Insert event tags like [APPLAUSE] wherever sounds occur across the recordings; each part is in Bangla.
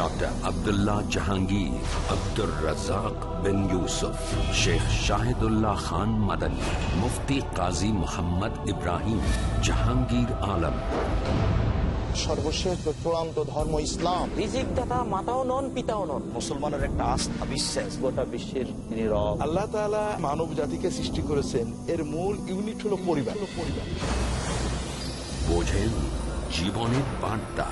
ডক্টর আব্দুল্লাহ জাহাঙ্গীর আব্দুর রাজাক বিন ইউসুফ শেখ শাহিদুল্লাহ খান মাদানী মুফতি কাজী মোহাম্মদ ইব্রাহিম জাহাঙ্গীর আলম সর্বশেষ চূড়ান্ত ধর্ম ইসলাম রিজিক দাতা মাতাও নন পিতাও নন। মুসলমানের একটা আস্থা বিশ্বাস। গোটা বিশ্বের আল্লাহ তাআলা মানব জাতিকে সৃষ্টি করেছেন। এর মূল ইউনিট হলো পরিবার পরিবার। বোঝেন জীবনের বার্তা।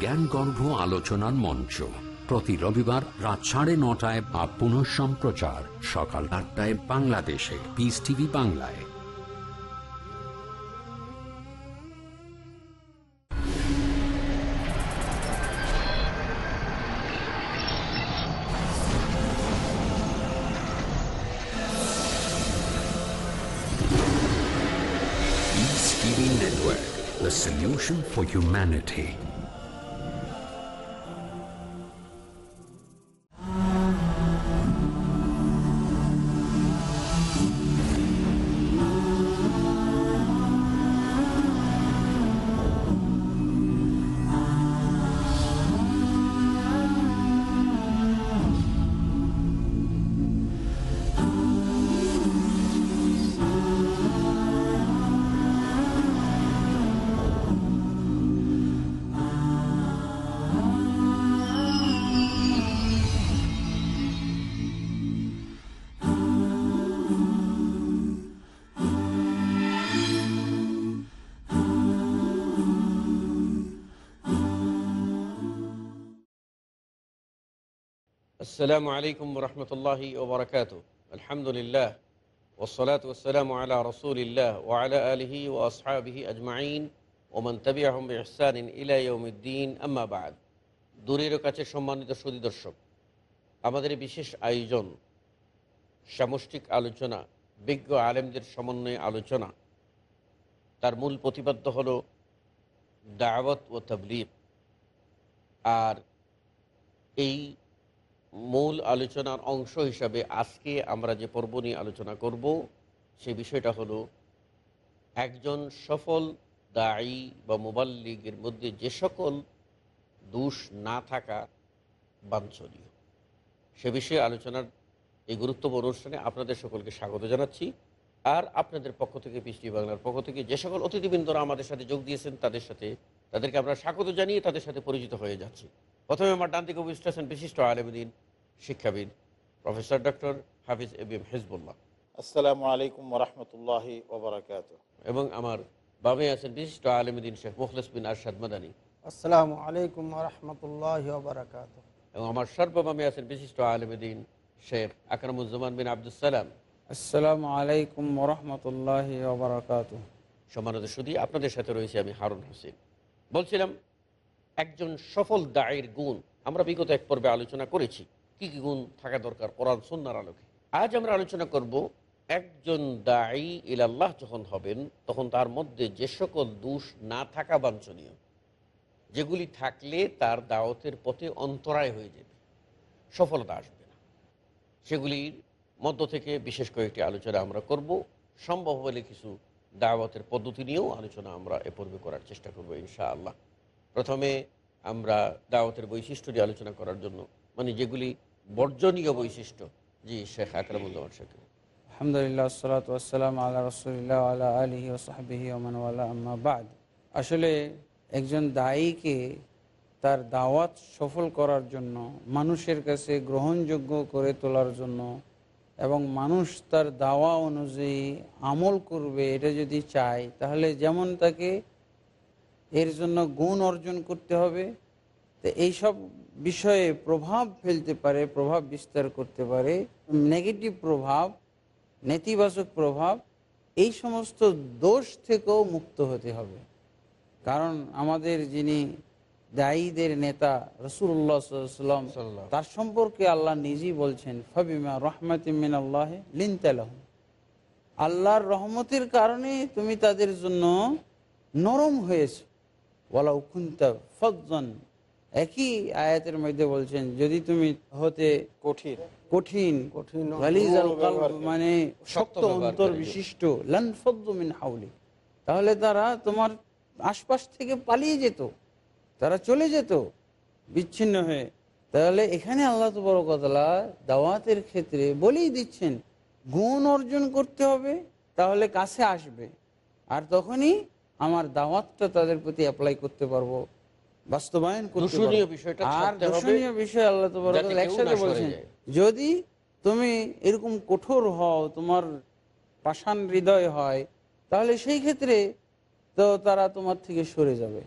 জ্ঞানগর্ভ আলোচনার মঞ্চ। প্রতি রবিবার রাত সাড়ে নটায় বা পুনঃ সম্প্রচার সকাল আটটায় বাংলাদেশে। পিস টিভি বাংলায়। Network, the solution for humanity. আসসালামু আলাইকুম রহমতুল্লাহি ওবরাকাত আলহামদুলিল্লাহ ওসলাত ওসালাম আলা রসুলিল্লাহ ও আলা আলহি ও আসহাবিহি আজমাইন ওমান তবি আহমদ ইহসান ইলাইউদ্দিন আম্মাবাদ দূরের কাছে সম্মানিত সুদী আমাদের বিশেষ আয়োজন, সামষ্টিক আলোচনা, বিজ্ঞ আলেমদের সমন্বয়ে আলোচনা। তার মূল প্রতিপাদ্য হল দাওয়াত ও তবলিগ। আর এই মূল আলোচনার অংশ হিসাবে আজকে আমরা যে পর্ব নিয়ে আলোচনা করব, সে বিষয়টা হলো একজন সফল দায়ী বা মোবাইল মোবাল্লিগের মধ্যে যে সকল দোষ না থাকা বাঞ্ছনীয়। সে বিষয়ে আলোচনার এই গুরুত্বপূর্ণ অনুষ্ঠানে আপনাদের সকলকে স্বাগত জানাচ্ছি। আর আপনাদের পক্ষ থেকে পৃষ্টি বাংলার পক্ষ থেকে যে সকল অতিথিবৃন্দরা আমাদের সাথে যোগ দিয়েছেন, তাদের সাথে, তাদেরকে আমরা স্বাগত জানিয়ে তাদের সাথে পরিচিত হয়ে যাচ্ছি। প্রথমে আমার ডান দিকে উপস্থিত বিশিষ্ট আলমদিন শিক্ষাবিদ professor doctor Hafiz A B M Hizbullah. আসসালামু আলাইকুম রহমতুল্লাহ ওবরাকাত এবং আমার বামে আছেন বিশিষ্ট আলমদিন শেখ মুখলিস বিন আরশাদ মাদানী। আসসালামু আলাইকুম রহমতুল্লাহ বারাকাত এবং আমার সর্ববামে আছেন বিশিষ্ট আলমদিন শেখ আকরামুজ্জামান বিন আব্দুল সালাম। আসসালামু আলাইকুম রহমতুল্লাহ বারাকাত সম্মানিত শুধু আপনাদের সাথে রয়েছে আমি হারুন হোসেন। বলছিলাম একজন সফল দায়ের গুণ। আমরা বিগত এক পর্বে আলোচনা করেছি কি কি গুণ থাকা দরকার কোরআন সন্ন্যার আলোকে। আজ আমরা আলোচনা করব একজন দায়ী ইলাল্লাহ যখন হবেন, তখন তার মধ্যে যে সকল দোষ না থাকা বাঞ্ছনীয়, যেগুলি থাকলে তার দাওয়াতের পথে অন্তরায় হয়ে যাবে সফলতা আসবে না। সেগুলির মধ্য থেকে বিশেষ কয়েকটি আলোচনা আমরা করব। সম্ভব হলে কিছু দাওয়াতের পদ্ধতি নিয়েও আলোচনা আমরা এ পূর্বে করার চেষ্টা করব ইনশাআল্লাহ। প্রথমে আমরা দাওয়াতের বৈশিষ্ট্য নিয়ে আলোচনা করার জন্য মানে যেগুলি বর্জনীয় বৈশিষ্ট্য, জি শেখ আকরামুজ্জামান শেখ আলহামদুলিল্লাহ সালাত আসসালাম আল্লাহ রসুলিল্লাহ আল্লাহ আলহি ওসাহাবিহি ওমানওয়ালা আম্মা বাদ। আসলে একজন দায়ীকে তার দাওয়াত সফল করার জন্য, মানুষের কাছে গ্রহণযোগ্য করে তোলার জন্য এবং মানুষ তার দাওয়া অনুযায়ী আমল করবে এটা যদি চায়, তাহলে যেমন তাকে এর জন্য গুণ অর্জন করতে হবে। তো এইসব বিষয়ে প্রভাব ফেলতে পারে প্রভাব বিস্তার করতে পারে। নেগেটিভ প্রভাব নেতিবাচক প্রভাব এই সমস্ত দোষ থেকেও মুক্ত হতে হবে। কারণ আমাদের যিনি দায়ীদের নেতা রসুল্লাহ সাল্লাম তার সম্পর্কে আল্লাহ নিজেই বলছেন ফাবিমা রহমাতিমিন আল্লাহ লিনতালাহ আল্লাহর রহমতের কারণে তুমি তাদের জন্য নরম হয়েছে। ওয়ালা উকুন্তা ফজন একই আয়াতের মধ্যে বলছেন যদি তুমি হতে কঠিন। কঠিন কঠিন। মানে শক্ত অন্তর বিশিষ্ট লান হাউলি। তাহলে তারা তোমার আশপাশ থেকে পালিয়ে যেত তারা চলে যেত বিচ্ছিন্ন হয়ে। তাহলে এখানে আল্লাহ তো বড় তবরকতলা দাওয়াতের ক্ষেত্রে বলেই দিচ্ছেন গুণ অর্জন করতে হবে তাহলে কাছে আসবে। আর তখনই আমার দাওয়াতটা তাদের প্রতি অ্যাপ্লাই করতে পারব বাস্তবায়ন আর দূষণীয় বিষয় আল্লাহ একসাথে বলছেন যদি তুমি এরকম কঠোর হও তোমার পাষাণ হৃদয় হয় তাহলে সেই ক্ষেত্রে তো তারা তোমার থেকে সরে যাবে।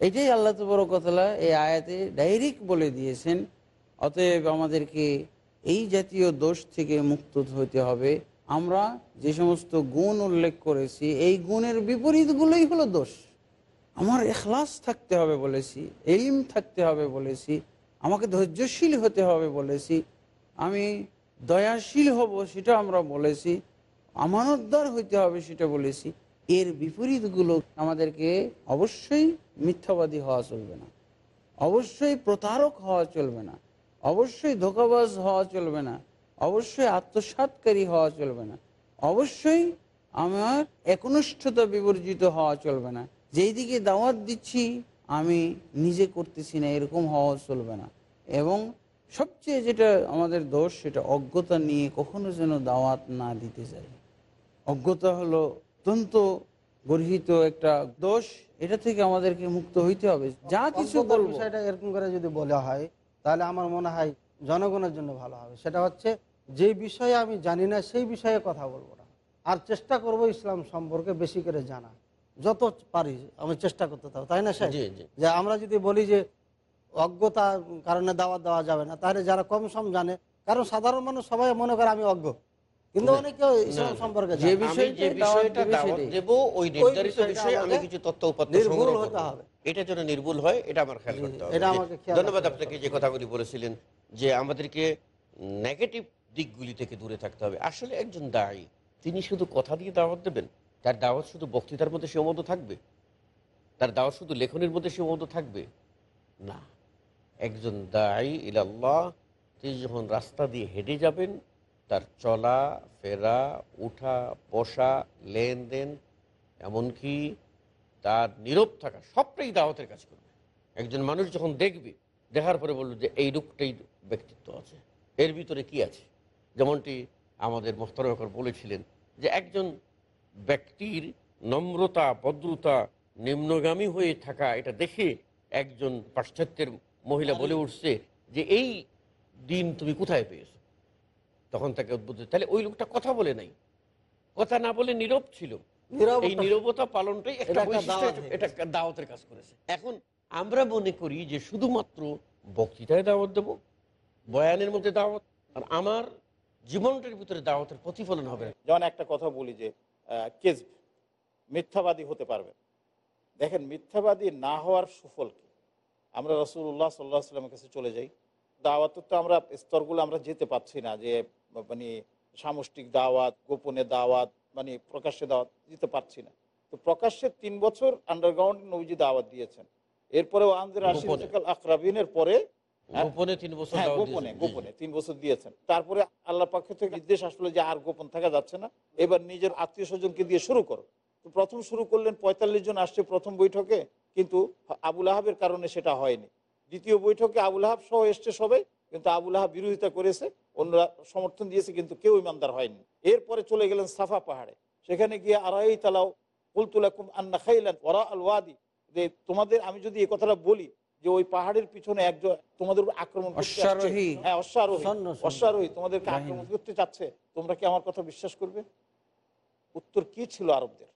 এটাই আল্লাহ তবরকতলা এই আয়াতে ডাইরেক্ট বলে দিয়েছেন। অতএব আমাদেরকে এই জাতীয় দোষ থেকে মুক্ত হতে হবে। আমরা যে সমস্ত গুণ উল্লেখ করেছি, এই গুণের বিপরীতগুলোই হলো দোষ। আমার এখলাস থাকতে হবে বলেছি, এলিম থাকতে হবে বলেছি, আমাকে ধৈর্যশীল হতে হবে বলেছি, আমি দয়াশীল হব সেটা আমরা বলেছি, আমানতদার হইতে হবে সেটা বলেছি, এর বিপরীতগুলো আমাদেরকে অবশ্যই মিথ্যাবাদী হওয়া চলবে না, অবশ্যই প্রতারক হওয়া চলবে না, অবশ্যই ধোকাবাজ হওয়া চলবে না অবশ্যই আত্মসাতকারী হওয়া চলবে না। অবশ্যই আমার একনিষ্ঠতা বিবর্জিত হওয়া চলবে না। যেই দিকে দাওয়াত দিচ্ছি আমি নিজে করতেছি না এরকম হওয়া চলবে না। এবং সবচেয়ে যেটা আমাদের দোষ সেটা অজ্ঞতা নিয়ে কখনো যেন দাওয়াত না দিতে যাই। অজ্ঞতা হলো অত্যন্ত গর্হিত একটা দোষ এটা থেকে আমাদেরকে মুক্ত হইতে হবে। যা কিছু বলব। বিষয়টা এরকম করে যদি বলা হয় তাহলে আমার মনে হয় জনগণের জন্য ভালো হবে। সেটা হচ্ছে যে বিষয়ে আমি জানি না সেই বিষয়ে কথা বলব না। আর চেষ্টা করব ইসলাম সম্পর্কে বেশি করে জানা। যত পারি আমি চেষ্টা করতে থাকব তাই না স্যার জি জি। যে আমরা যদি বলি যে অজ্ঞতা কারণে দাওয়াত দেওয়া যাবে না তাহলে যারা কম সম জানে। কারণ সাধারণ মানুষ সবাই মনে করে আমি অজ্ঞ। কিন্তু অনেকে ইসলাম সম্পর্কে যে বিষয়- যে বিষয়টা দাওয়াত দেব ওই নির্ধারিত বিষয়ে আমি কিছু তথ্য উপাত্ত সংগ্রহ হবে। এটা যেন নির্ভুল হয় এটা আমার খেয়াল করতে হবে এটা আমাকে ধন্যবাদ আপনাকে যে কথাগুলি বলেছিলেন যে আমাদেরকে নেগেটিভ দিকগুলি থেকে দূরে থাকতে হবে। আসলে একজন দায়ী, তিনি শুধু কথা দিয়ে দাওয়াত দেবেন। তার দাওয়াত শুধু বক্তৃতার মধ্যে সীমাবদ্ধ থাকবে? তার দাওয়াত শুধু লেখনের মধ্যে সীমাবদ্ধ থাকবে? না। একজন দায়ী ইলাল্লাহ, তিনি যখন রাস্তা দিয়ে হেঁটে যাবেন, তার চলা, ফেরা, উঠা, বসা, লেনদেন, এমনকি তার নীরব থাকা, সবটাই দাওয়াতের কাজ করবে। একজন মানুষ যখন দেখবে, দেখার পরে বলল যে এই রূপটাই ব্যক্তিত্ব আছে। এর ভিতরে কি আছে? যেমনটি আমাদের মোহতারকর বলেছিলেন যে একজন ব্যক্তির নম্রতা ভদ্রতা নিম্নগামী হয়ে থাকা এটা দেখে একজন পাশ্চাত্যের মহিলা বলে উঠছে যে এই দিন তুমি কোথায় পেয়েছ? তখন তাকে উদ্বুদ্ধ তাহলে ওই লোকটা কথা বলে নাই। কথা না বলে নীরব ছিল। এই নীরবতা পালনটাই এটা দাওয়াতের কাজ করেছে। এখন আমরা মনে করি যে শুধুমাত্র বক্তৃতায় দাওয়াত দেব বয়ানের মধ্যে দাওয়াত আর আমার জীবনটার ভিতরে দাওয়াতের প্রতিফলন হবে। যেমন একটা কথা বলি যে কেজ মিথ্যাবাদী হতে পারবে দেখেন মিথ্যাবাদী না হওয়ার সুফল কি? আমরা রসুল্লাহ সাল্লাহ সাল্লামের কাছে চলে যাই। দাওয়াতের তো আমরা স্তরগুলো আমরা যেতে পাচ্ছি না যে মানে সামষ্টিক দাওয়াত গোপনে দাওয়াত মানে প্রকাশ্যে দাওয়াত দিতে পারছি না। তো প্রকাশ্যে তিন বছর আন্ডারগ্রাউন্ড নবীজি দাওয়াত দিয়েছেন। এরপরে আনজের গোপনে। আকরাবিনের পরে? গোপনে তিন বছর হ্যাঁ গোপনে দিয়েছেন। জি, জি। গোপনে তিন বছর দিয়েছেন। তারপরে আল্লাহ পক্ষ থেকে নির্দেশ আসলো যে আর গোপন থাকা যাচ্ছে না। এবার নিজের আত্মীয় স্বজনকে দিয়ে শুরু করো। তো প্রথম শুরু করলেন পঁয়তাল্লিশ জন আসছে প্রথম বৈঠকে কিন্তু আবুল আহাবের কারণে সেটা হয়নি। দ্বিতীয় বৈঠকে আবুল আহাব সহ এসছে সবাই কিন্তু আবুল আহাব বিরোধিতা করেছে অন্যরা সমর্থন দিয়েছে কিন্তু কেউ ইমানদার হয়নি। এরপরে চলে গেলেন সাফা পাহাড়ে। সেখানে গিয়ে আড়াই তালাও কুলতুলাকুম আন্না খাইলেন ওরা আল ওয়াদি। যে তোমাদের আমি যদি এই কথাটা বলি যে ওই পাহাড়ের পিছনে একজন তোমাদের আক্রমণ। হ্যাঁ অশ্বারোহী। অশ্বারোহী তোমাদেরকে আক্রমণ করতে চাচ্ছে। তোমরা কি আমার কথা বিশ্বাস করবে? উত্তর কি ছিল আরবদের?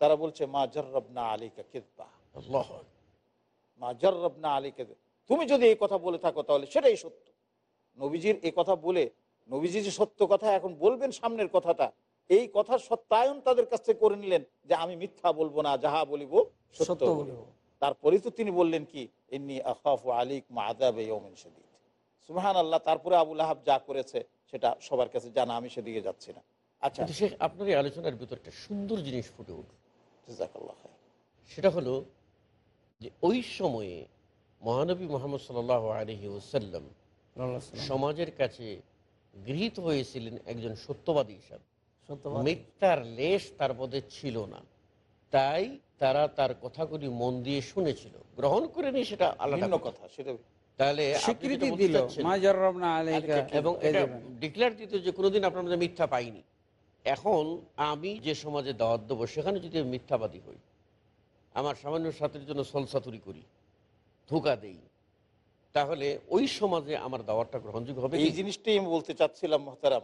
তারা বলছে মা জর্রবনা আলীকা কেদবা মা জর্রবনা আলীকে তুমি যদি এই কথা বলে থাকো তাহলে সেটাই সত্য। নবীজির এই কথা বলে নবীজি যে সত্য কথা এখন বলবেন সামনের কথাটা এই কথার সত্যায়ন তাদের কাছ থেকে করে নিলেন যে আমি মিথ্যা বলব না যাহা বলিব সত্য বলিব। তারপরেই তো তিনি বললেন কি এমনি আখাফু আলিক মা আদাবে ইয়মিন শদীদ। সুবহান আল্লাহ তারপরে আবুল আহাব যা করেছে সেটা সবার কাছে জানা আমি সেদিকে যাচ্ছি না। আচ্ছা। শেখ আপনার এই আলোচনার ভিতর একটা সুন্দর জিনিস ফুটে উঠল। সেটা হলো যে ওই সময়ে মহানবী মোহাম্মদ সাল আলহি ওসাল্লাম সমাজের কাছে গৃহীত হয়েছিলেন একজন সত্যবাদী হিসাবে। সত্যবাদী। মিথ্যার লেশ তার মধ্যে ছিল না। তাই তারা তার কথাগুলি মন দিয়ে শুনেছিল। গ্রহণ করে নি সেটা আলাদা কথা। সেটা তাহলে স্বীকৃতি দিল চাচ্ছেন- মা জরবনা আলাইকা এবং এটা কাযিবান। ডিক্লেয়ার দিত যে কোনোদিন আপনার মধ্যে মিথ্যা পাইনি। এখন আমি যে সমাজে দাওয়াত দেবো সেখানে যদি আমি মিথ্যাবাদী হই আমার সামান্য সাথের জন্য সলসাতুরি করি ধোকা দেই তাহলে ওই সমাজে আমার দাওয়াতটা গ্রহণযোগ্য হবে এই জিনিসটাই আমি বলতে চাচ্ছিলাম মহতারাম।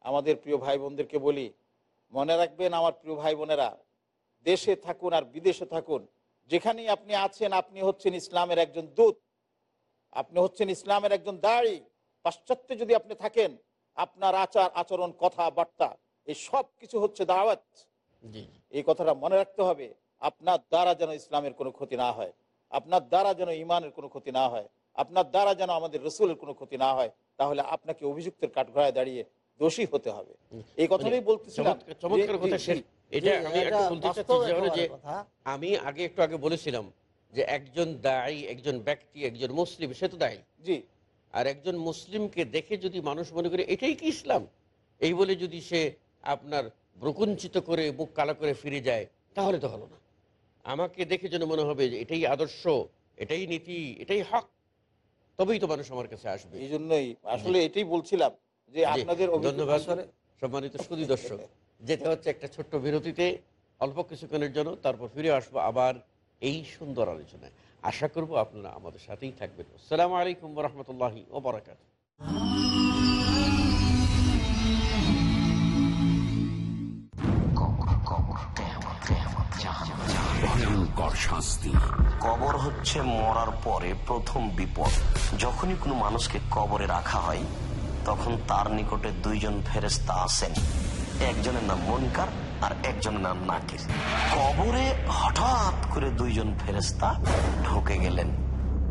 আমাদের প্রিয় ভাই বোনদেরকে বলি মনে রাখবেন আমার প্রিয় ভাই বোনেরা দেশে থাকুন আর বিদেশে থাকুন যেখানেই আপনি আছেন আপনি হচ্ছেন ইসলামের একজন দূত আপনি হচ্ছেন ইসলামের একজন দাড়ি। পাশ্চাত্যে যদি আপনি থাকেন আপনার আচার আচরণ কথাবার্তা এই সব কিছু হচ্ছে দাওয়াত। এই কথাটা মনে রাখতে হবে আপনার দ্বারা যেন ইসলামের কোনো ক্ষতি না হয় আপনার দ্বারা যেন ইমানের কোনো ক্ষতি না হয় আপনার দ্বারা যেন আমাদের রসুলের কোনো ক্ষতি না হয় তাহলে আপনাকে অভিযুক্তের কাঠগড়ায় দাঁড়িয়ে দোষী হতে হবে। এই কথাটাই বলতেছিলাম চমৎকার- কথা এটা বলতে চাচ্ছি যে। আমি আগে একটু আগে বলেছিলাম যে একজন দায়ী একজন ব্যক্তি একজন মুসলিম সে তো দায়ী। জি। আর একজন মুসলিমকে দেখে যদি মানুষ মনে করে এটাই কি ইসলাম? এই বলে যদি সে আপনার ব্রকুঞ্চিত করে মুখ কালো করে ফিরে যায় তাহলে তো হলো না। আমাকে দেখে যেন মনে হবে যে এটাই আদর্শ এটাই নীতি এটাই হক তবেই তো মানুষ আমার কাছে আসবে। এই জন্যই আসলে এটাই বলছিলাম। যে আপনাদের ধন্যবাদ সম্মানিত সুদী দর্শক। যেতে হচ্ছে একটা ছোট্ট বিরতিতে অল্প কিছুক্ষণের জন্য তারপর ফিরে আসব আবার এই সুন্দর আলোচনায়। আশা করব আপনারা আমাদের সাথেই থাকবেন। আসসালামু আলাইকুম রহমতুল্লাহি ও বরাকাত ভয়ঙ্কর শাস্তি। কবর হচ্ছে মরার পরে প্রথম বিপদ। যখনই কোনো মানুষকে কবরে রাখা হয় তখন তার নিকটে দুইজন ফেরেস্তা আসেন একজনের নাম মনকার আর একজনের নাম নাকির। কবরে হঠাৎ করে দুইজন ফেরেস্তা ঢুকে গেলেন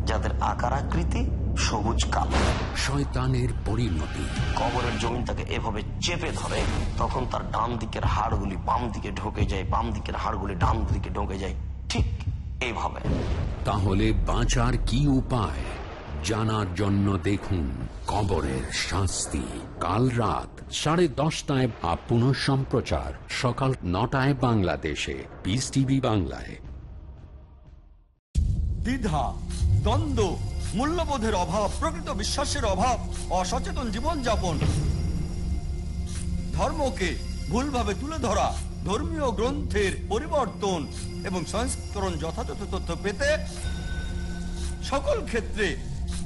যাদের আকার আকৃতি সবুজ কালো। শয়তানের পরিণতি। কবরের জমিন তাকে এভাবে চেপে ধরে তখন তার ডান দিকের হাড়গুলি বাম দিকে ঢুকে যায় বাম দিকের হাড়গুলি ডান দিকে ঢুকে যায়। ঠিক এইভাবে। তাহলে বাঁচার কি উপায়? জানার জন্য দেখুন কবরের শাস্তি। কাল রাত সাড়ে দশটায় বা পুনঃ সম্প্রচার সকাল নটায় বাংলাদেশে। পিস টিভি বাংলায়। দ্বিধা, দ্বন্দ্ব, মূল্যবোধের অভাব, প্রকৃত বিশ্বাসের অভাব, অসচেতন জীবনযাপন। ধর্মকে ভুলভাবে তুলে ধরা, ধর্মীয় গ্রন্থের পরিবর্তন এবং সংস্করণ যথাযথ তথ্য পেতে সকল ক্ষেত্রে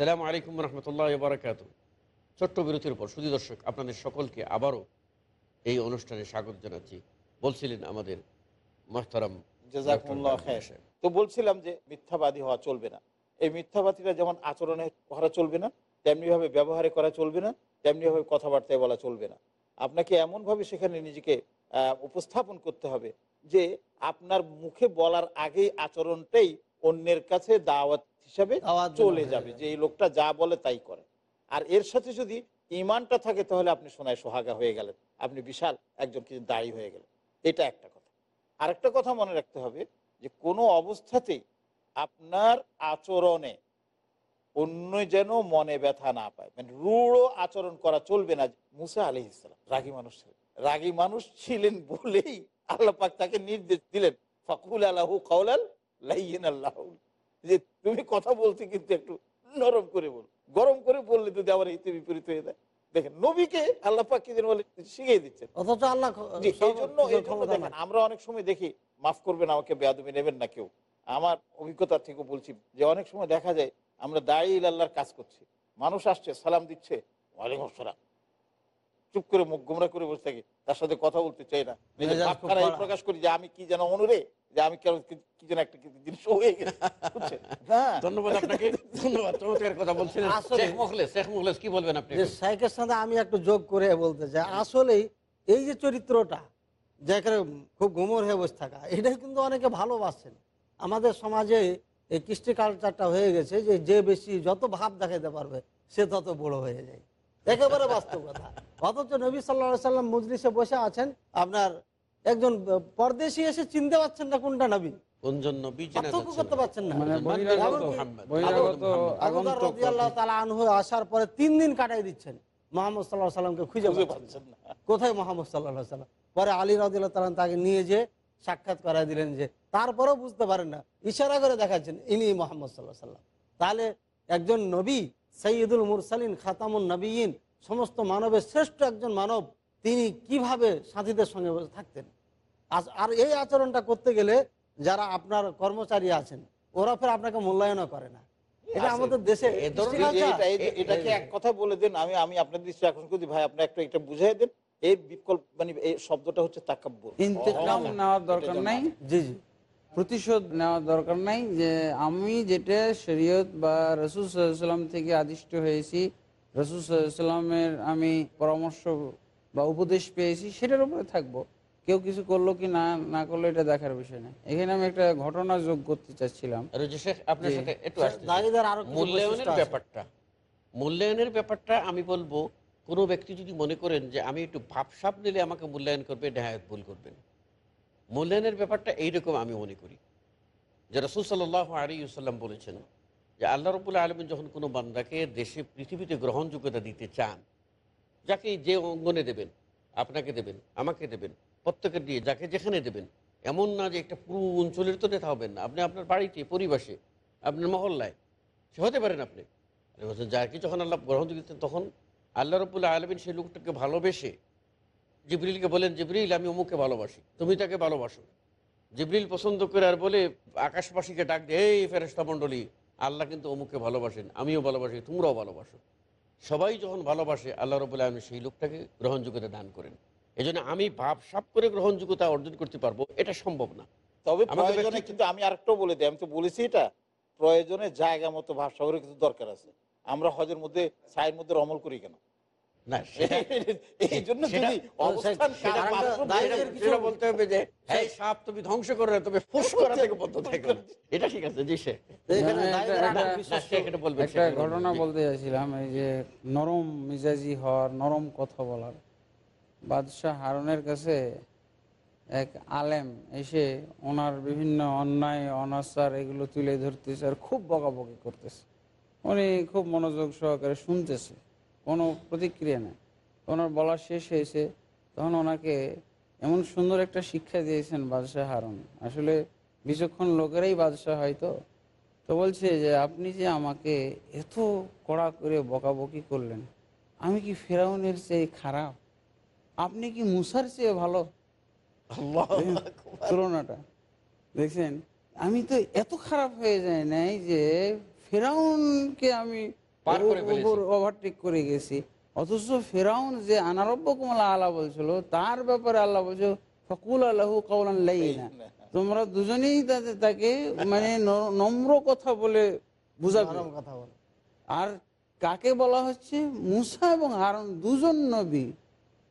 আসসালামু আলাইকুম রহমতুল্লাহ বারাকাত। ছোট্ট বিরতির পর সুদী দর্শক আপনাদের সকলকে আবারও এই অনুষ্ঠানে স্বাগত জানাচ্ছি। বলছিলেন আমাদের মহতারাম তো বলছিলাম যে মিথ্যাবাদী হওয়া চলবে না। এই মিথ্যাবাদীরা যেমন আচরণে করা চলবে না তেমনিভাবে ব্যবহারে করা চলবে না তেমনিভাবে কথাবার্তায় বলা চলবে না। আপনাকে এমনভাবে সেখানে নিজেকে উপস্থাপন করতে হবে যে আপনার মুখে বলার আগেই আচরণটাই অন্যের কাছে দাওয়াত হিসাবে চলে যাবে। যে এই লোকটা যা বলে তাই করে। আর এর সাথে যদি ইমানটা থাকে তাহলে আপনি সোনায় সোহাগা হয়ে গেলেন। আপনি বিশাল একজন কিছু দায়ী হয়ে গেলেন। এটা একটা কথা। আরেকটা কথা মনে রাখতে হবে যে কোনো অবস্থাতেই আপনার আচরণে অন্য যেন মনে ব্যথা না পায়। মানে রূঢ় আচরণ করা চলবে না। মুসা আলি ইসলাম রাগী মানুষ ছিলেন। রাগী মানুষ ছিলেন বলেই আল্লাহ পাক তাকে নির্দেশ দিলেন ফকুল আল্লাহ কাউলাল লাইন আল্লাহ যে তুমি কথা বলতে কিন্তু একটু নরম করে বল। গরম করে বললে যদি আমার হিতে বিপরীত হয়ে যায়। দেখেন নবীকে আল্লাহ পাক কি বলে শিখিয়ে দিচ্ছেন। অথচ আল্লাহ এই জন্য দেখেন আমরা অনেক সময় দেখি মাফ করবেন আমাকে বেয়াদবি নেবেন না কেউ। আমার অভিজ্ঞতা থেকে বলছি যে অনেক সময় দেখা যায় আমরা দাঁড়িয়ে আল্লাহর কাজ করছি। মানুষ আসছে সালাম দিচ্ছে ওয়ালাইকুম আসসালাম। চুপ করে মুখ গুমরা করে বসে থাকি। তার সাথে কথা বলতে চাই না। এই প্রকাশ করি যে আমি কি যেন অনুরে যে আমি কেন কি- যেন একটা জিনিস হয়ে গেছে। ধন্যবাদ আপনাকে। ধন্যবাদ চমৎকার কথা বলছিলেন। আসলে- শেখ মুখলেস শেখ মুখলেস কি বলবেন আপনি যে শাইখের সাথে আমি একটু যোগ করে বলতে চাই আসলেই এই যে চরিত্রটা যেখানে খুব গুমর হয়ে বসে থাকা এটাই কিন্তু অনেকে ভালোবাসেন। আমাদের সমাজে এই কৃষ্টি কালচারটা হয়ে গেছে যে যে বেশি যত ভাব দেখাতে পারবে সে তত বড় হয়ে যায়। একেবারে বাস্তব কথা। অথচ নবী সাল্লা সাল্লাম মজলিসে বসে আছেন। আপনার একজন পরদেশি এসে চিনতে পারছেন না কোনটা নবী। কোনজন নবী চেনা পার্থক্য যাচ্ছে করতে না। পারছেন না। এমনকি বহিরাগত মুহাম্মদ, বহিরাগত মুহাম্মদ। আবুদার আগন্তুক রাদিয়াল্লাহু তাআলা আনহু আসার পরে তিন দিন কাটাই দিচ্ছেন। মোহাম্মদ সাল্লাহ সাল্লামকে খুঁজে বুঝতে পাচ্ছেন না। পারছেন না। কোথায় মোহাম্মদ সাল্লাহ সাল্লাম পরে আলী তাকে নিয়ে যে সাক্ষাৎ করাই দিলেন যে তারপরেও বুঝতে পারেন না। ইশারা করে দেখাচ্ছেন ইনি মোহাম্মদ সাল্লাহ সাল্লাম তাহলে একজন নবী সৈয়দুল মুরসালিন খাতামুন নবীন সমস্ত মানবের শ্রেষ্ঠ একজন মানব তিনি কীভাবে সাথীদের সঙ্গে বসে থাকতেন? আর এই আচরণটা করতে গেলে যারা আপনার কর্মচারী আছেন ওরা ফের আপনাকে মূল্যায়নও করে না। এটা আমাদের দেশে এ ধরনের এই যে culture। এটা- এই যে- এটাকে এক কথা বলে দেন আমি আমি আপনার দৃষ্টি আকর্ষণ করি ভাই আপনি একটা এটা বুঝাই দেন। এই বিকল্প মানে এই শব্দটা হচ্ছে ইন্তেকাম নেওয়ার দরকার নাই। জি জি। প্রতিশোধ নেওয়ার দরকার নাই যে আমি যেটা শরীয়ত বা রসুল সাল্লাম থেকে আদিষ্ট হয়েছি রসুল সাল্লামের আমি পরামর্শ বা উপদেশ পেয়েছি সেটার উপরে থাকব। কেউ কিছু করল কি না না করল এটা দেখার বিষয় না এখানে আমি একটা ঘটনা যোগ করতে চাচ্ছিলাম। আপনার সাথে একটু মূল্যায়নের ব্যাপারটা মূল্যায়নের ব্যাপারটা আমি বলব কোনো ব্যক্তি যদি মনে করেন যে আমি একটু ভাবসাপ নিলে আমাকে মূল্যায়ন করবে নেহায়ত ভুল করবেন। মূল্যায়নের ব্যাপারটা এইরকম আমি মনে করি। যে রসুল সাল্লাহ আলী সাল্লাম বলেছেন যে আল্লাহ রবুল্লা আলমিন যখন কোনো বান্দাকে দেশে, পৃথিবীতে গ্রহণযোগ্যতা দিতে চান, যাকে যে অঙ্গনে দেবেন, আপনাকে দেবেন, আমাকে দেবেন প্রত্যেকের দিয়ে, যাকে যেখানে দেবেন, এমন না যে একটা পুরো অঞ্চলের তো নেতা হবেন না। আপনি আপনার বাড়িতে, পরিবেশে, আপনার মহল্লায়, সে হতে পারেন আপনি। যাকে যখন আল্লাহ গ্রহণযোগ্য তখন আল্লাহ রবুল্লাহ আলমিন সেই লোকটাকে ভালোবেসে জিবরিলকে বলেন, জিবরিল, আমি অমুককে ভালোবাসি, তুমি তাকে ভালোবাসো। জিবরিল পছন্দ করে আর বলে, আকাশবাসীকে ডাক দিয়ে, এই ফেরেস্তা মণ্ডলী আল্লাহ কিন্তু অমুককে ভালোবাসেন আমিও ভালোবাসি তোমরাও ভালোবাসো। সবাই যখন ভালোবাসে আল্লাহ রবুল্লাহ আমি সেই লোকটাকে গ্রহণযোগ্যতা দান করেন। এই জন্য আমি ভাব সাপ করে গ্রহণযোগ্যতা অর্জন করতে পারব এটা সম্ভব না। তবে প্রয়োজনে কিন্তু আমি আরেকটাও বলে দিই আমি তো বলেছি এটা প্রয়োজনে জায়গা মতো ভাবসাগরের কিন্তু দরকার আছে। আমরা হজের মধ্যে সাইয়ের মধ্যে রমল করি কেন? না [LAUGHS] এই জন্য যদি অবস্থান সেটা কারণ আরেকটা পার্শ্ব দায়িত্বের বৈশিষ্ট্য- কিছু- সেটা বলতে হবে যে এই সাপ তুমি ধ্বংস করে তবে ফুস করা থেকে বদ্ধ এটা ঠিক আছে জি সে। এখানে দায়ীদের এটা- একটা এটা- বিশেষ শেখ এটা বলবেন, একটা শেখ এটা বলবেন, ঘটনা বলতে চাইছিলাম এই যে নরম মিজাজি হওয়ার নরম কথা বলার। বাদশাহ হারুনের কাছে এক আলেম এসে ওনার বিভিন্ন অন্যায় অনাচার এগুলো তুলে ধরতেছে আর খুব বকাবকি করতেছে। উনি খুব মনোযোগ সহকারে শুনতেছে। কোনো প্রতিক্রিয়া নেই। ওনার বলা শেষ হয়েছে তখন ওনাকে এমন সুন্দর একটা শিক্ষা দিয়েছেন বাদশাহ হারুন। আসলে বিচক্ষণ লোকেরাই বাদশাহ হয়তো তো। বলছে যে আপনি যে আমাকে এত কড়া করে বকাবকি করলেন আমি কি ফেরাউনের চেয়ে খারাপ? আপনি কি মুসার চেয়ে ভালো? তুলনাটা। দেখছেন? আমি তো এত খারাপ হয়ে যায় নাই যে ফেরাউনকে আমি। ওভারটেক করে গেছি। অথচ ফেরাউন যে আনারব্য কমলা আলা বলছিল তার ব্যাপারে আল্লাহ বলছো ফকুল আল্লাহ কৌলান লাইনা। তোমরা দুজনেই তাকে মানে নম্র কথা বলে বুঝাবে। আর কাকে বলা হচ্ছে? মুসা এবং হারুন দুজন নবী।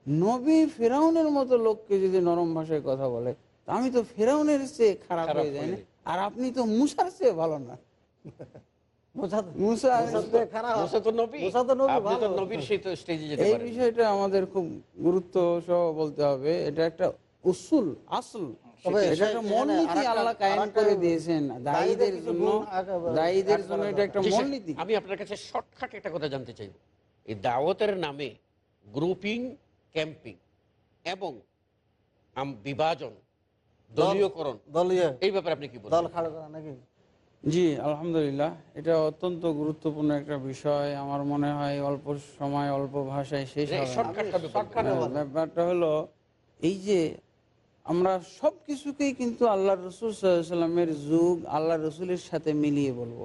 নবী ফেরাউনের মতো লোককে যদি নরম ভাষায় কথা বলে আমি তো ফেরাউনের চেয়ে খারাপ হয়ে যাই হয়ে না যাই। আর আপনি তো মুসার চেয়ে ভালো না। মুসা তো- মুসা মুসা তো খারাপ। মুসা তো নবী। মুসা তো নবী, আপনি তো ভালো। নবীর সেই তো স্টেজে যেতে এই বিষয়টা আমাদের খুব গুরুত্ব সহ বলতে হবে। এটা একটা উসুল আসল। আমি আপনার কাছে শর্টকাট একটা কথা জানতে চাইব এই দাওয়াতের নামে গ্রুপিং ক্যাম্পিং এবং বিভাজন দলীয়করণ দলীয়। এই ব্যাপারে আপনি কি দল খাড়া করা নাকি? জি আলহামদুলিল্লাহ। এটা অত্যন্ত গুরুত্বপূর্ণ একটা বিষয়। আমার মনে হয় অল্প সময় অল্প ভাষায় শেষ হ্যাঁ। ব্যাপারটা হলো এই যে আমরা সব কিছুকেই কিন্তু আল্লাহ রসুল সাল্লামের যুগ আল্লাহ রসুলের সাথে মিলিয়ে বলব।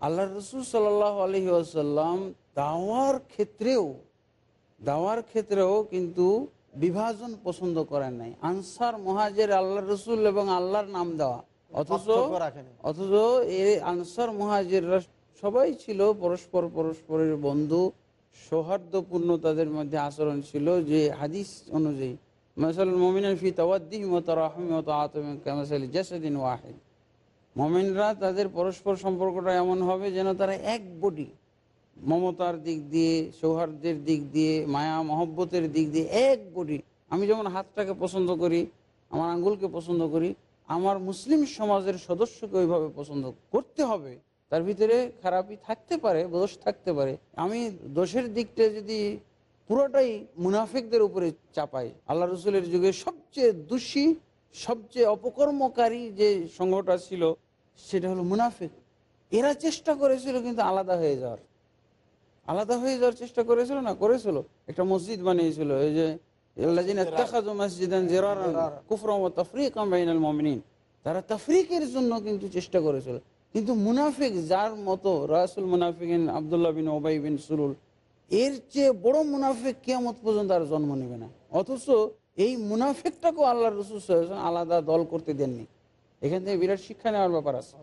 আল্লাহ রসুল সাল্লাহ আলহি আসাল্লাম দাওয়ার ক্ষেত্রেও দাওয়ার ক্ষেত্রেও কিন্তু বিভাজন পছন্দ করেন নাই। আনসার মহাজের আল্লাহ রসুল এবং আল্লাহর নাম দেওয়া। অথচ অথচ এই আনসার মহাজেররা সবাই ছিল পরস্পর পরস্পরের বন্ধু। সৌহার্দ্যপূর্ণ তাদের মধ্যে আচরণ ছিল যে হাদিস অনুযায়ী মাসাল মমিনের ফি তাওয়াদ্দিহি মত রাহমি মত আতমি কামাসালি মমিনরা তাদের পরস্পর সম্পর্কটা এমন হবে যেন তারা এক বডি। মমতার দিক দিয়ে সৌহার্দ্যের দিক দিয়ে মায়া মহব্বতের দিক দিয়ে এক বডি। আমি যেমন হাতটাকে পছন্দ করি আমার আঙ্গুলকে পছন্দ করি আমার মুসলিম সমাজের সদস্যকে ওইভাবে পছন্দ করতে হবে, তার ভিতরে খারাপই থাকতে পারে, দোষ থাকতে পারে। আমি দোষের দিকটা যদি পুরোটাই মুনাফিকদের উপরে চাপাই, আল্লাহ রসুলের যুগে সবচেয়ে দোষী, সবচেয়ে অপকর্মকারী যে সংঘটা ছিল, সেটা হলো মুনাফিক। এরা চেষ্টা করেছিল কিন্তু আলাদা হয়ে যাওয়ার। আলাদা হয়ে যাওয়ার চেষ্টা করেছিল না, করেছিল। একটা মসজিদ বানিয়েছিল, এই যে জিরারান ওয়া বাইনাল মুমিনিন তারা তাফরিকের জন্য কিন্তু চেষ্টা করেছিল। কিন্তু মুনাফিক যার মতো রাসুল মুনাফিকিন আব্দুল্লাহ বিন ওবাই বিন সুরুল এর চেয়ে বড় মুনাফিক কিয়ামত পর্যন্ত আর জন্ম নেবে না। অথচ এই মুনাফিকটাকেও আল্লাহ রসুল আলাদা দল করতে দেননি। এখান থেকে বিরাট শিক্ষা নেওয়ার ব্যাপার আছে।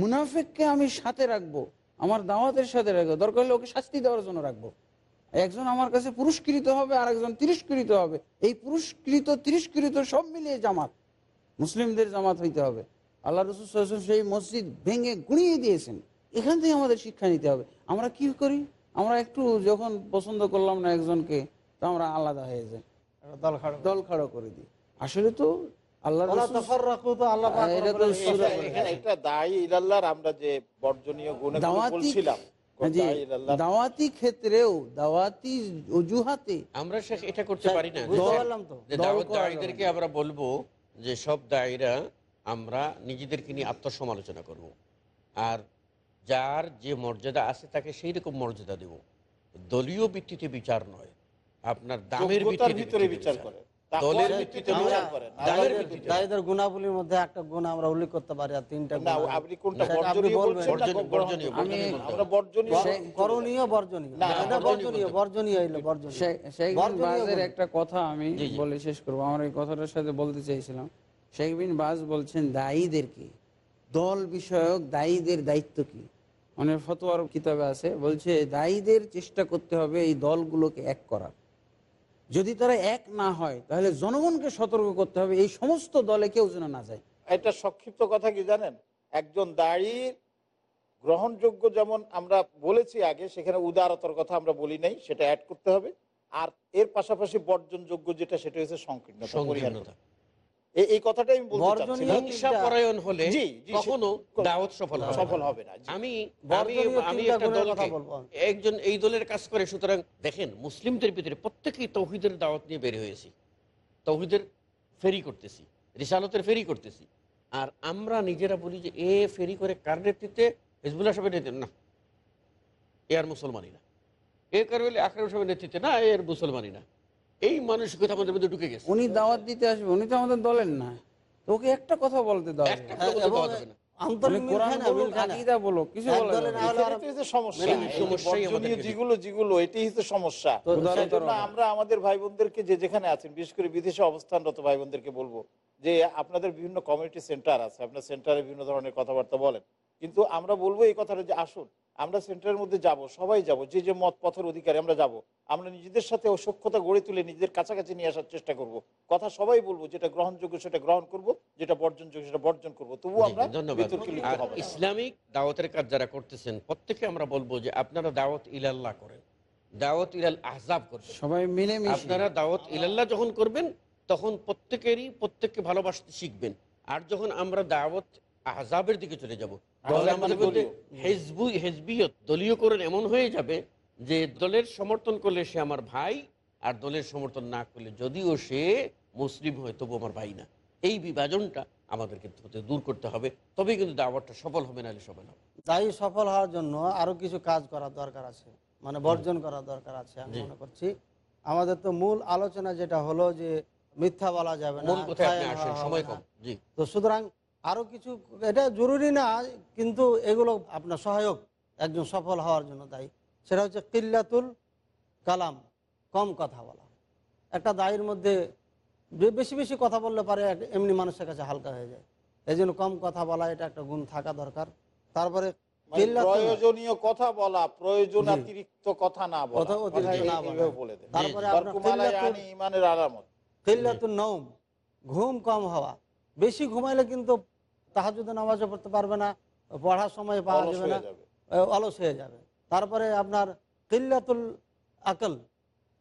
মুনাফিককে আমি সাথে রাখব আমার দাওয়াতের সাথে রাখব দরকার হলে ওকে শাস্তি দেওয়ার জন্য রাখব। একজন আমার কাছে পুরস্কৃত হবে আর একজন তিরস্কৃত হবে। এই পুরস্কৃত তিরস্কৃত সব মিলিয়ে জামাত মুসলিমদের জামাত হইতে হবে। আল্লাহ রসুল সাল্লাল্লাহু আলাইহি ওয়াসাল্লাম সেই মসজিদ ভেঙে গুঁড়িয়ে দিয়েছেন। এখান থেকে আমাদের শিক্ষা নিতে হবে। আমরা কি করি? আমরা একটু যখন পছন্দ করলাম না একজনকে তো আমরা আলাদা হয়ে যাই। দল খাড়া দল খাড়া করে দিই। আসলে তো আল্লাহ দায়ী আমরা যে বর্জনীয় গুণে বলছিলাম দাওয়াতি ক্ষেত্রেও দাওয়াতি অজুহাতে আমরা শেখ এটা করতে পারি না। বুঝতে দল- পারলাম তো। যে দল দাওয়াত করা যাবে দায়ীদেরকে আমরা বলব যে সব দায়ীরা আমরা নিজেদেরকে নিয়ে আত্মসমালোচনা করব। আর যার যে মর্যাদা আছে তাকে সেই রকম মর্যাদা দেব। দলীয় ভিত্তিতে বিচার নয় আপনার দামের ভিতরে বিচার। করে। দলের ভিত্তিতে ভিত্তিতে বিচার বিচার করেন? দামের ভিত্তিতে দায়ীদের গুণাবলীর মধ্যে একটা গুণ আমরা উল্লেখ করতে পারি আর তিনটা না আপনি কোনটা বর্জনীয় বলবেন। বর্জনীয়, গ্রহণ- বর্জনীয়, আমি- বর্জনীয় বলতে আমরা বর্জনীয় করণীয় বর্জনীয়। না, বর্জনীয় বর্জনীয় বলতে হবে। বর্জনীয় হইল বর্জনীয়। শেখ- শেখ বিন বর্জনীয় বাজের একটা কথা আমি। বলে শেষ করব। আমার এই কথাটার সাথে বলতে চাইছিলাম। শেখ বিন বাজ বলছেন দায়ীদেরকে দল বিষয়ক দায়ীদের দায়িত্ব কি? মানে ফতোয়ার কিতাবে আছে। বলছে দায়ীদের চেষ্টা করতে হবে এই দলগুলোকে এক করার। যদি তারা এক না হয় তাহলে জনগণকে সতর্ক করতে হবে এই সমস্ত দলে কেউ যেন না যায়। এটা সংক্ষিপ্ত কথা কি জানেন? একজন দাঁড়ির গ্রহণযোগ্য যেমন আমরা বলেছি আগে সেখানে উদারতার কথা আমরা বলি নাই সেটা অ্যাড করতে হবে। আর এর পাশাপাশি বর্জনযোগ্য যেটা সেটা হচ্ছে সংকীর্ণতা। এই- এই কথাটাই আমি বলতে হিংসা পরায়ণ হলে জি, কখনো দাওয়াত সফল সফল হবে না আমি আমি একটা দলকে একজন এই দলের কাজ করে সুতরাং দেখেন মুসলিমদের ভিতরে প্রত্যেকেই তৌহিদের দাওয়াত নিয়ে বের হয়েছি। তৌহিদের ফেরি করতেছি রিসালতের ফেরি করতেছি। আর আমরা নিজেরা বলি যে এ ফেরি করে কার নেতৃত্বে? হিজবুল্লাহ সাহেবের নেতৃত্বে না। এ আর মুসলমানই না। এ কার বলে আকরাম সাহেবের নেতৃত্বে না এ আর মুসলমানই না। এই মানসিকতা আমাদের মধ্যে ঢুকে গেছে। উনি দাওয়াত দিতে আসবে উনি তো আমাদের দলের না। ওকে একটা কথা বলতে দাও। একটা হ্যাঁ, আমরা আমাদের ভাই বোনদেরকে যে যেখানে আছেন বিশেষ করে বিদেশে অবস্থানরত ভাই বোনদেরকে বলব যে আপনাদের বিভিন্ন কমিউনিটি সেন্টার আছে। আপনার সেন্টারে বিভিন্ন ধরনের কথাবার্তা বলেন। কিন্তু আমরা বলব এই কথাটা যে আসুন আমরা সেন্টারের মধ্যে যাব সবাই যাব যে যে মত পথের অধিকারী আমরা যাব আমরা নিজেদের সাথে ও সক্ষতা গড়ে তুলে নিজেদের কাছাকাছি নিয়ে আসার চেষ্টা করব। কথা সবাই বলব যেটা গ্রহণযোগ্য সেটা গ্রহণ করব যেটা বর্জনযোগ্য সেটা বর্জন করব তবু আমরা। ইসলামিক দাওয়াতের কাজ যারা করতেছেন প্রত্যেকে আমরা বলব যে আপনারা দাওয়াত ইলাল্লাহ করেন দাওয়াত ইলাল আহজাব করবেন। সবাই মিলে আপনারা দাওয়াত ইলাল্লাহ যখন করবেন তখন প্রত্যেকেরই প্রত্যেককে ভালোবাসতে শিখবেন। আর যখন আমরা দাওয়াত আহজাবের দিকে চলে যাব। আমাদের মানে মধ্যে দলীয়। হেজবু হেজবিয়ত দলীয়করণ এমন হয়ে যাবে যে দলের সমর্থন করলে সে আমার ভাই আর দলের সমর্থন না করলে যদিও সে মুসলিম হয় তবু আমার ভাই না। এই বিভাজনটা আমাদেরকে হতে দূর করতে হবে। তবেই কিন্তু দাওয়াতটা সফল হবে নাহলে সফল হবে দায়ী সফল হওয়ার জন্য আরও কিছু কাজ করার দরকার আছে মানে বর্জন করার দরকার আছে আমি মনে করছি। আমাদের তো মূল আলোচনা যেটা হলো যে মিথ্যা বলা যাবে না কোথায় আপনি খায়েন আসেন হওয়া সময় কম জি। তো সুতরাং আরও কিছু এটা জরুরি না কিন্তু এগুলো আপনার সহায়ক একজন সফল হওয়ার জন্য দায়ী। সেটা হচ্ছে কিল্লাতুল কালাম কম কথা বলা। একটা দায়ের মধ্যে বেশি বেশি কথা বললে পারে এমনি মানুষের কাছে হালকা হয়ে যায়। এই জন্য কম কথা বলা এটা একটা গুণ থাকা দরকার। তারপরে মানে প্রয়োজনীয় কথা বলা প্রয়োজন অতিরিক্ত কথা না বলা। অতিরিক্ত না বলে। দেন তারপরে ইমানের আলামত। কিল্লাতুল নৌম ঘুম কম হওয়া। বেশি ঘুমাইলে কিন্তু তাহাজুদে নামাজও পড়তে পারবে না পড়ার সময় পাওয়া যাবে না অলস হয়ে যাবে। তারপরে আপনার কিল্লাতুল আকল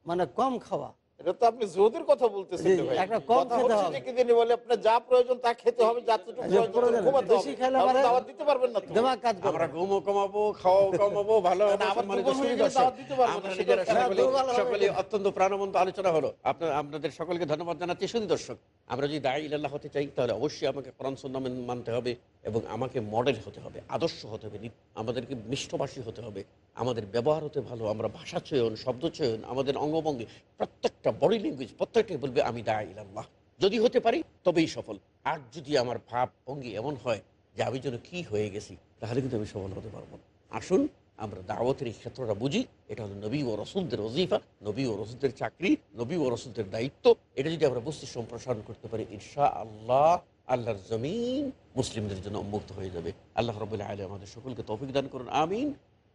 মানে কম খাওয়া এটা তো আপনি জোদের কথা বলতেছেন জি, রে ভাই। একটা কম খেতে হবে। কি জানি বলে আপনার যা প্রয়োজন তা খেতে হবে যতটুকু প্রয়োজন প্রয়োজন, ঘুমাতে বেশি খেলে আপনি দাওয়াত দিতে পারবেন না তো। দেমাগ কাজ করবে। আমরা ঘুমও কমাবো খাওয়াও কমাবো ভালো সম্মানিত দুর্বল হয়ে সুধী গেলে দর্শক, দাওয়াত দিতে পারব না, সেটা সকলে সকলে অত্যন্ত প্রাণবন্ত আলোচনা হলো। আপনার আপনাদের সকলকে ধন্যবাদ জানাচ্ছি। সুধী দর্শক আমরা যদি দায়ী ইল্লাহ হতে চাই তাহলে অবশ্যই আমাকে কোরআন সুন্নাহ মানতে হবে এবং আমাকে মডেল হতে হবে আদর্শ হতে হবে আমাদেরকে মিষ্টভাষী হতে হবে। আমাদের ব্যবহার হতে ভালো, আমরা ভাষা চয়ন, শব্দ চয়ন, আমাদের অঙ্গভঙ্গি, প্রত্যেকটা বডি ল্যাঙ্গুয়েজ প্রত্যেকটাই বলবে, আমি দায় ইল্লাহ যদি হতে পারি, তবেই সফল। আর যদি আমার ভাব ভঙ্গি এমন হয় যে আমি যেন কী হয়ে গেছি, তাহলে কিন্তু আমি সফল হতে পারব আসুন, আমরা দাওয়াতের এই ক্ষেত্রটা বুঝি। এটা হলো নবী ও রসুলদের ওজিফা, নবী ও রসুলদের চাকরি, নবী ও রসুলদের দায়িত্ব। এটা যদি আমরা বস্তি সম্প্রসারণ করতে পারি ঈর্ষা আল্লাহ আল্লাহর জমিন মুসলিমদের জন্য উন্মুক্ত হয়ে যাবে। আল্লাহ রবুল্লাহ আলী আমাদের সকলকে তৌফিক দান করুন, আমিন।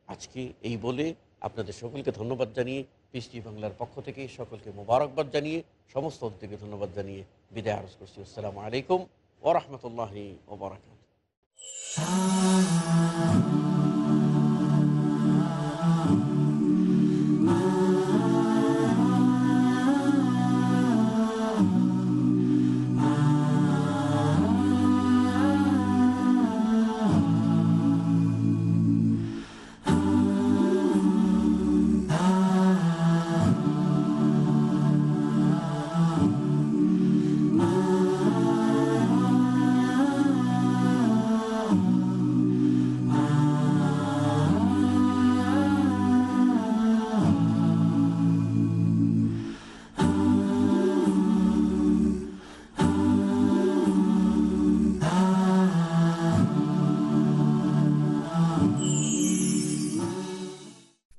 আজকে এই বলে আপনাদের সকলকে ধন্যবাদ জানিয়ে পিসটি বাংলার পক্ষ থেকে সকলকে মোবারকবাদ জানিয়ে, সমস্ত অতিথিকে ধন্যবাদ জানিয়ে বিদায় আরজ করছি। আসসালামু আলাইকুম ওরহমতুল্লাহি ওবরাকাত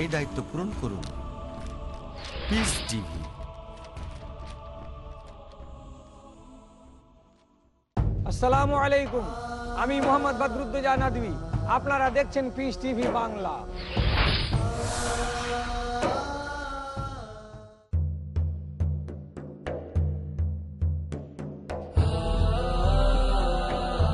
এই দায়িত্ব পূরণ করুন। পিস টিভি আসসালামু আলাইকুম। আমি মোহাম্মদ বদরুদ্দোজা নদী আপনারা দেখছেন পিস টিভি বাংলা।